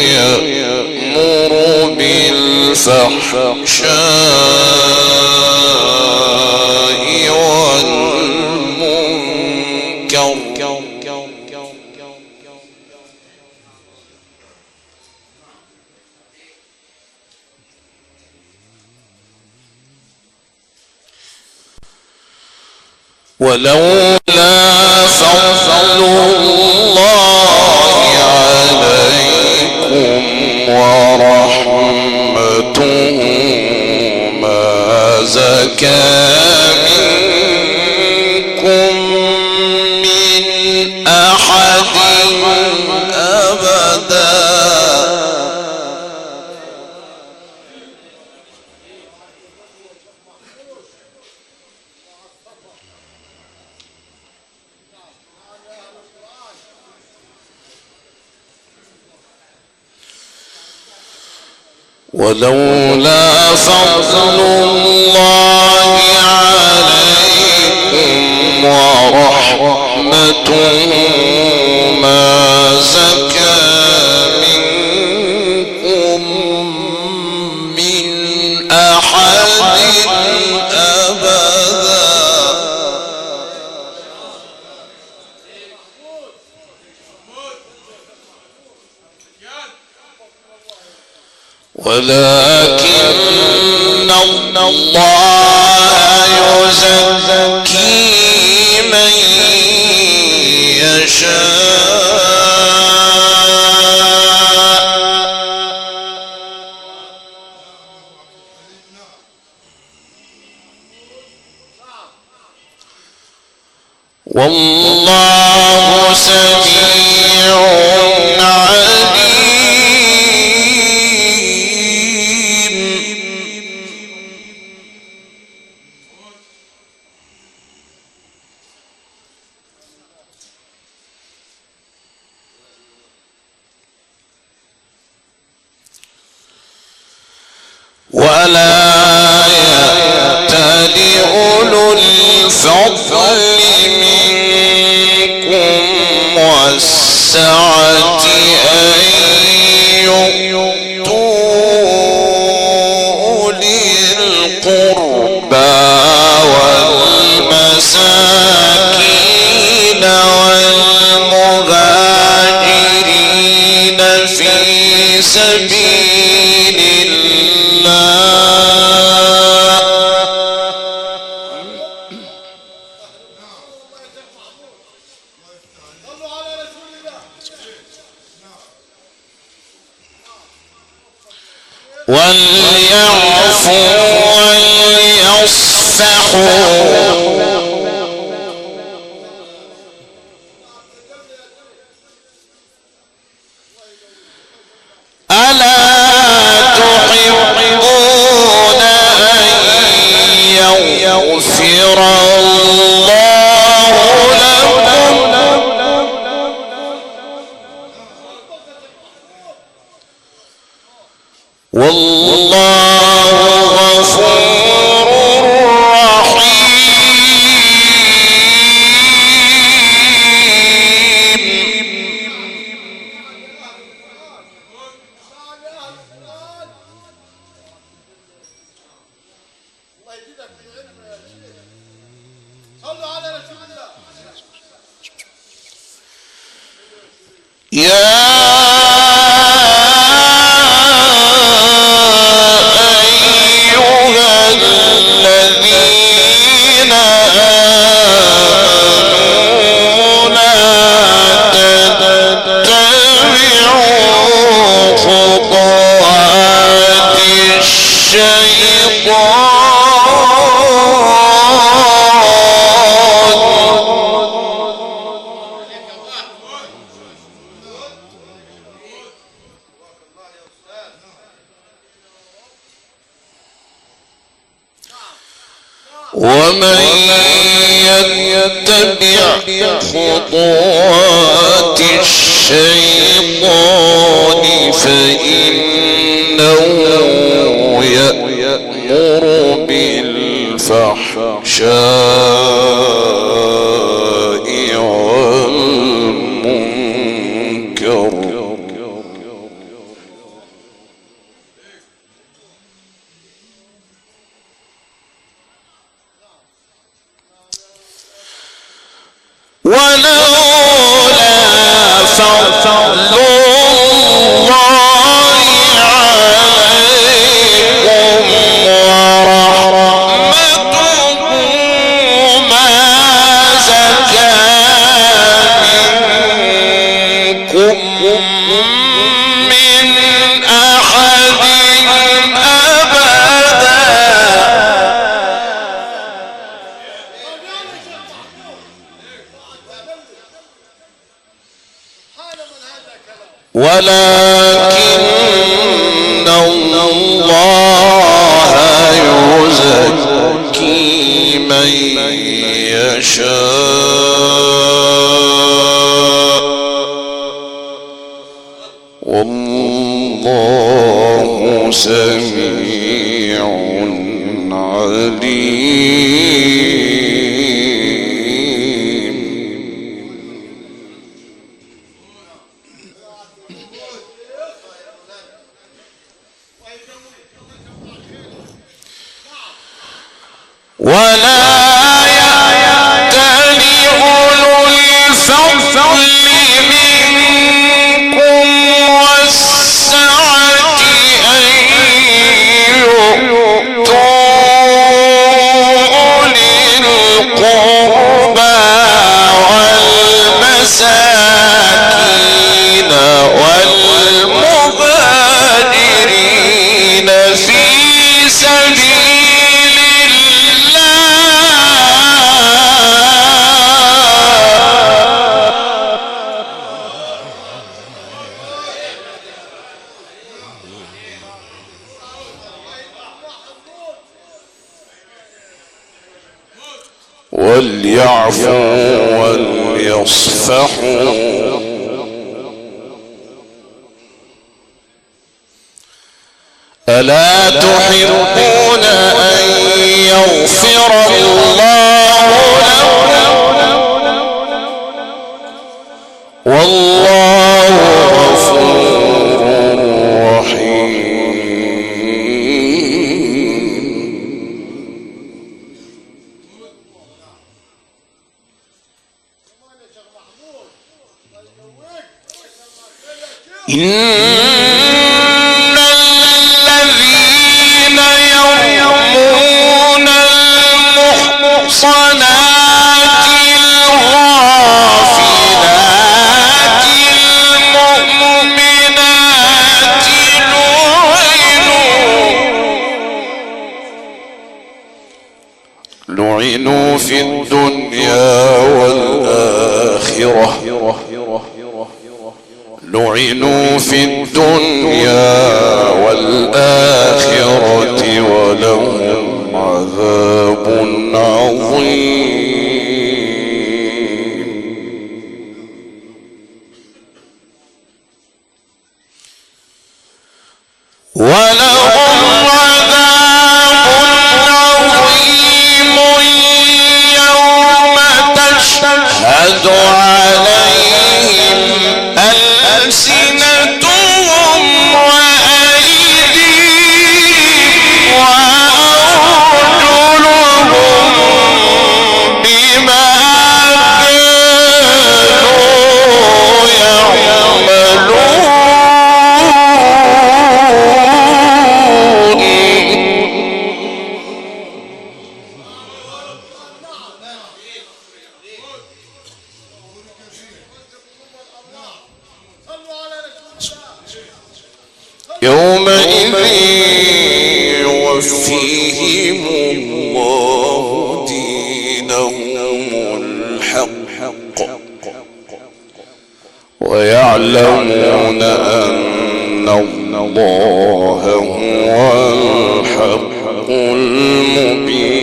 يأمر بالفحشاء والمنكر. ولولا ولولا فضل الله عليكم ورحمته ما زكى ولكن الله يزكي من يشاء. والله سميع سبيل Yeah. ومن يتبع خطوات الشيطان فإن الله يزكي من يشاء والله سميع عليم وليعفوا وليصفحوا. ألا تحبون أن يغفر الله ہوں يومئذ يوفيهم الله دينهم الحق ويعلمون أن الله هو الحق المبين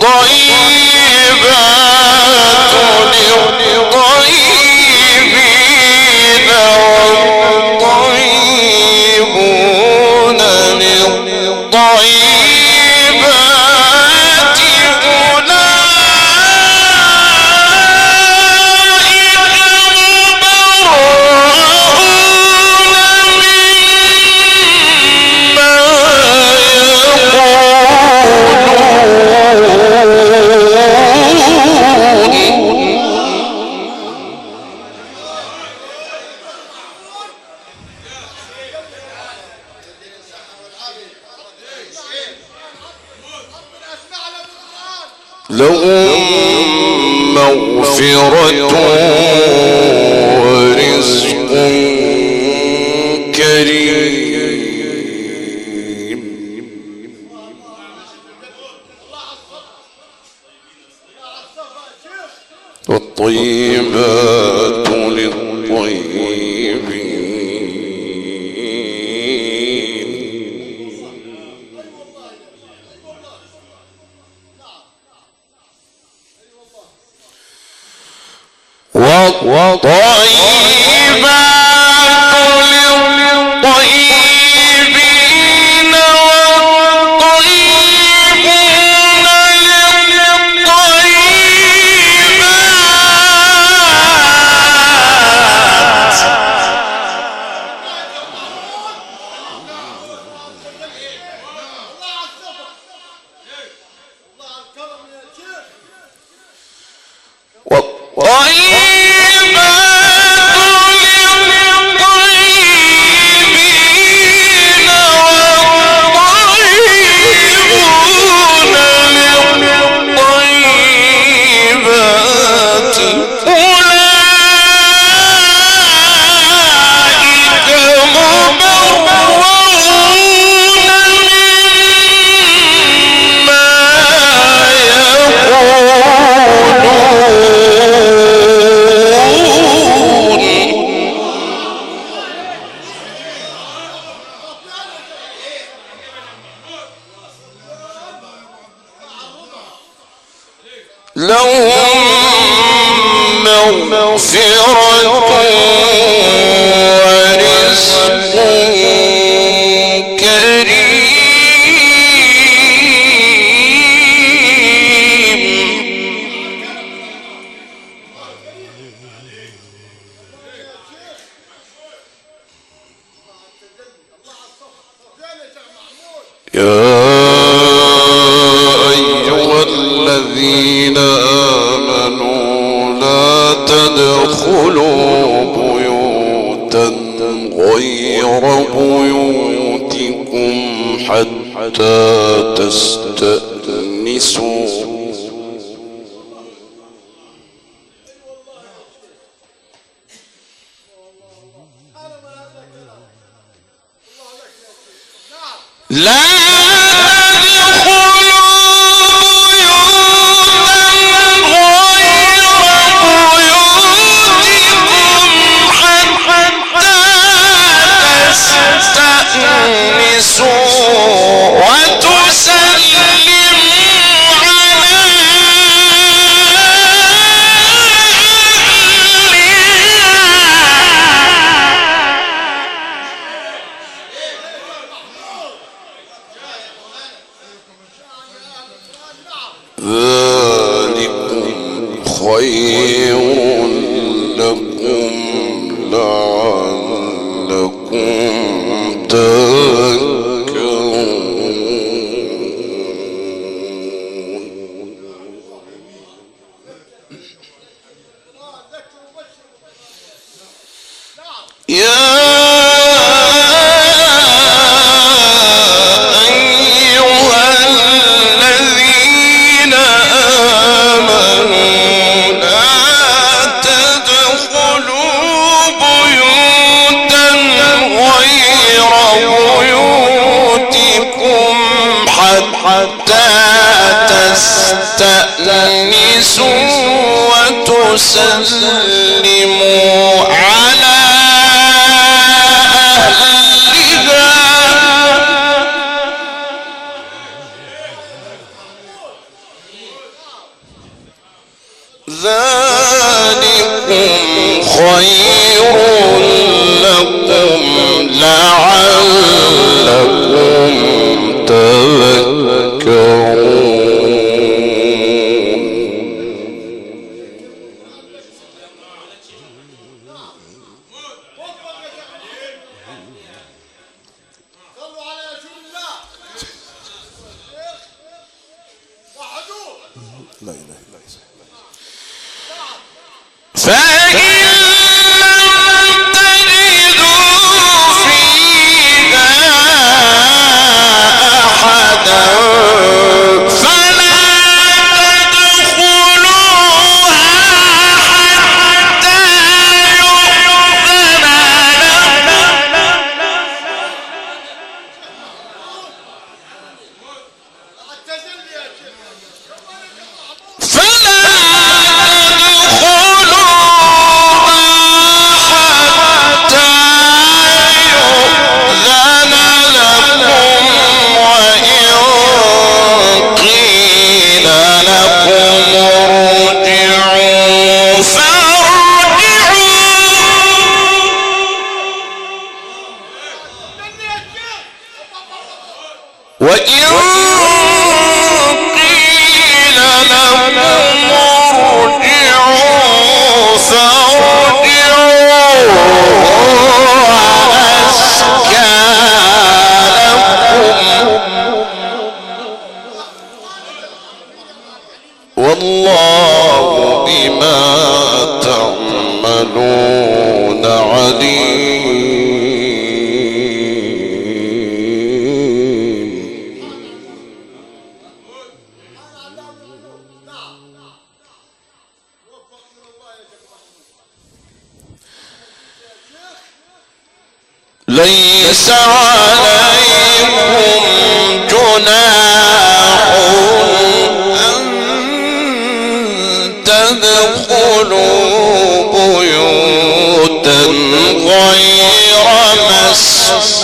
کوئی طيبات وسلموا لا الہ الا اللہ والله بما تعملون عليم. ليس عليهم جناح